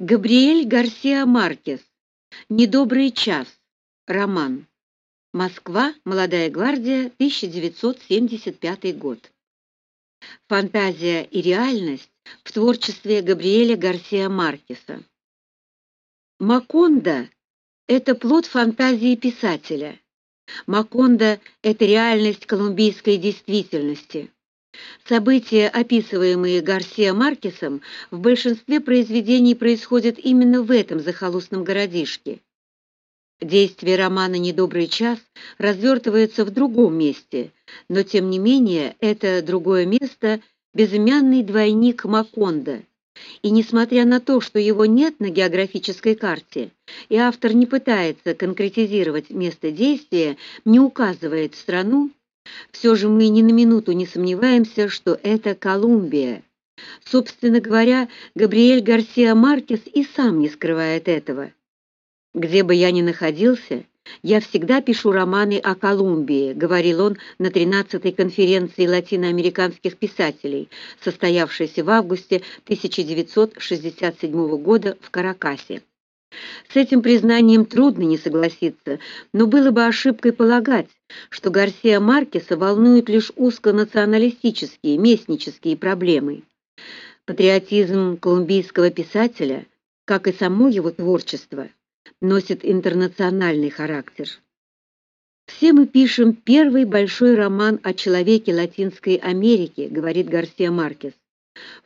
Габриэль Гарсиа Маркес. Недобрый час. Роман. Москва. Молодая гвардия. 1975 год. Фантазия и реальность в творчестве Габриэля Гарсиа Маркеса. Макондо это плод фантазии писателя. Макондо это реальность колумбийской действительности. События, описываемые Гарсиа Маркесом, в большинстве произведений происходят именно в этом захолустном городишке. Действие романа «Недобрый час» развертывается в другом месте, но тем не менее это другое место – безымянный двойник Макондо. И несмотря на то, что его нет на географической карте, и автор не пытается конкретизировать место действия, не указывает страну, все же мы ни на минуту не сомневаемся, что это Колумбия. Собственно говоря, Габриэль Гарсиа Маркес и сам не скрывает этого. Где бы я ни находился, я всегда пишу романы о Колумбии, говорил он на 13-й конференции латиноамериканских писателей, состоявшейся в августе 1967 года в Каракасе. С этим признанием трудно не согласиться, но было бы ошибкой полагать, что Гарсия Маркеса волнуют лишь узконационалистические, местнические проблемы. Патриотизм колумбийского писателя, как и само его творчество, носит интернациональный характер. Все мы пишем первый большой роман о человеке Латинской Америки, говорит Гарсия Маркес.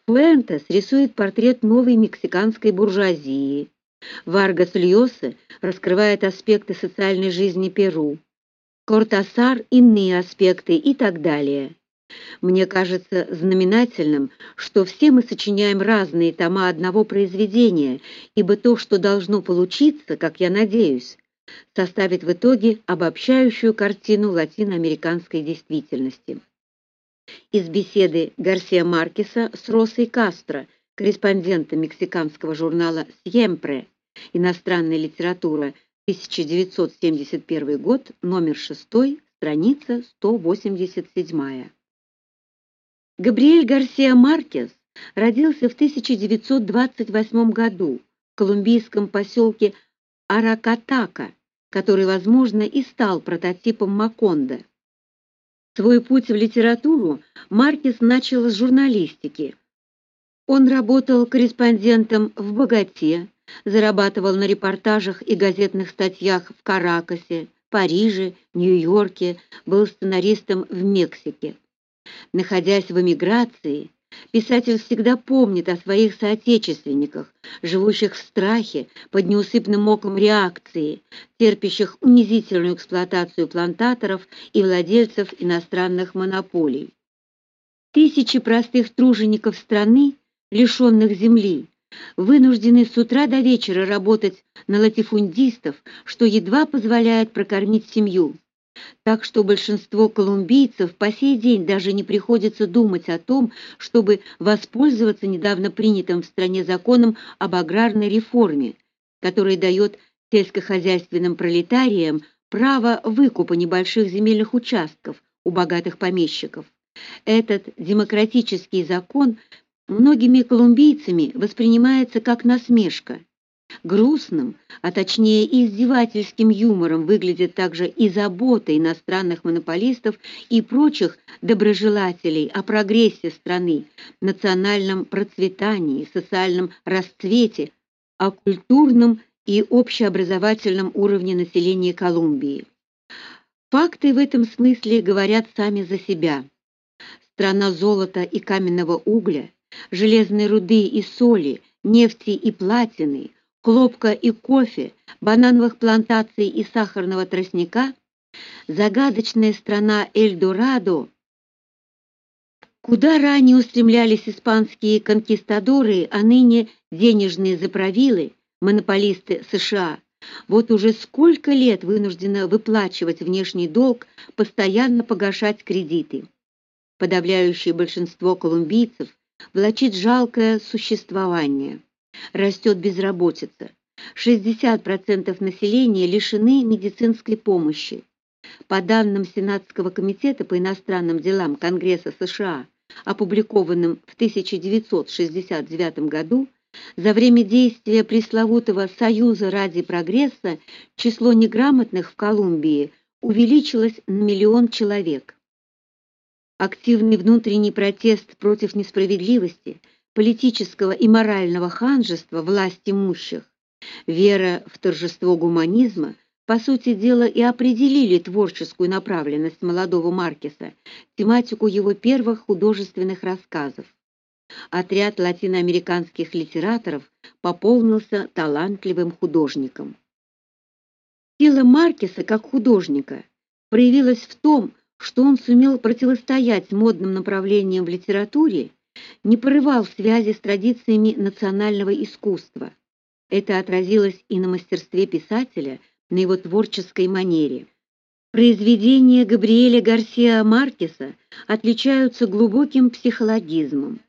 Фуэнтес рисует портрет новой мексиканской буржуазии. Варгас Льоса раскрывает аспекты социальной жизни Перу. Кортасар иные аспекты и так далее. Мне кажется знаменательным, что все мы сочиняем разные тома одного произведения, ибо то, что должно получиться, как я надеюсь, составит в итоге обобщающую картину латиноамериканской действительности. Из беседы Гарсия Маркеса с Росой Кастро, корреспондентом мексиканского журнала «Сьемпре», Иностранная литература, 1971 год, номер 6, страница 187. Габриэль Гарсиа Маркес родился в 1928 году в колумбийском поселке Аракатака, который, возможно, и стал прототипом Макондо. Свой путь в литературу Маркес начал с журналистики. Он работал корреспондентом в Боготе, зарабатывал на репортажах и газетных статьях в Каракасе, Париже, Нью-Йорке, был сценаристом в Мексике. Находясь в эмиграции, писатель всегда помнит о своих соотечественниках, живущих в страхе под неусыпным оком реакции, терпящих унизительную эксплуатацию плантаторов и владельцев иностранных монополий. Тысячи простых тружеников страны, лишенных земли, вынуждены с утра до вечера работать на латифундистов, что едва позволяет прокормить семью. Так что большинство колумбийцев по сей день даже не приходится думать о том, чтобы воспользоваться недавно принятым в стране законом об аграрной реформе, который дает сельскохозяйственным пролетариям право выкупа небольших земельных участков у богатых помещиков. Этот демократический закон многими колумбийцами воспринимается как насмешка. Грустным, а точнее издевательским юмором выглядит также и забота иностранных монополистов и прочих доброжелателей о прогрессе страны, национальном процветании, социальном расцвете, о культурном и общеобразовательном уровне населения Колумбии. Факты в этом смысле говорят сами за себя. Страна золота и каменного угля, железной руды и соли, нефти и платины, хлопка и кофе, банановых плантаций и сахарного тростника, загадочная страна Эльдорадо, куда ранее устремлялись испанские конкистадоры, а ныне денежные заправилы, монополисты США, вот уже сколько лет вынуждена выплачивать внешний долг, постоянно погашать кредиты. Подавляющее большинство колумбийцев влачит жалкое существование. Растет безработица. 60% населения лишены медицинской помощи. По данным Сенатского комитета по иностранным делам Конгресса США, опубликованным в 1969 году, За время действия пресловутого «Союза ради прогресса» число неграмотных в Колумбии увеличилось на миллион человек. Активный внутренний протест против несправедливости, политического и морального ханжества власть имущих, вера в торжество гуманизма, по сути дела и определили творческую направленность молодого Маркеса, тематику его первых художественных рассказов. Отряд латиноамериканских литераторов пополнился талантливым художником. Сила Маркеса как художника проявилась в том, что он сумел противостоять модным направлениям в литературе, не порывал связи с традициями национального искусства. Это отразилось и на мастерстве писателя, на его творческой манере. Произведения Габриэля Гарсиа Маркеса отличаются глубоким психологизмом.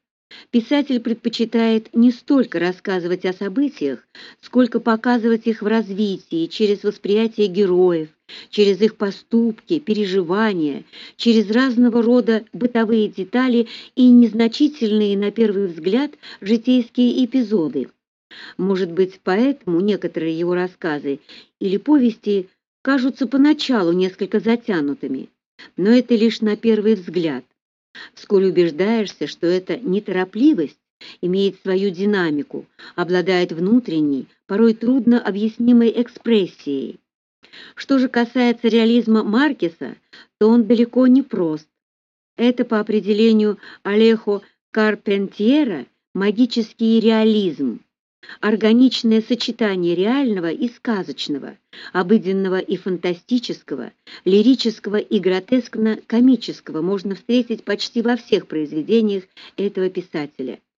Писатель предпочитает не столько рассказывать о событиях, сколько показывать их в развитии через восприятие героев, через их поступки, переживания, через разного рода бытовые детали и незначительные на первый взгляд житейские эпизоды. Может быть, поэтому некоторые его рассказы или повести кажутся поначалу несколько затянутыми, но это лишь на первый взгляд. Вскоре убеждаешься, что эта неторопливость имеет свою динамику, обладает внутренней, порой трудно объяснимой экспрессией. Что же касается реализма Маркеса, то он далеко не прост. Это по определению Алехо Карпентьера магический реализм, органичное сочетание реального и сказочного, обыденного и фантастического, лирического и гротескно-комического можно встретить почти во всех произведениях этого писателя.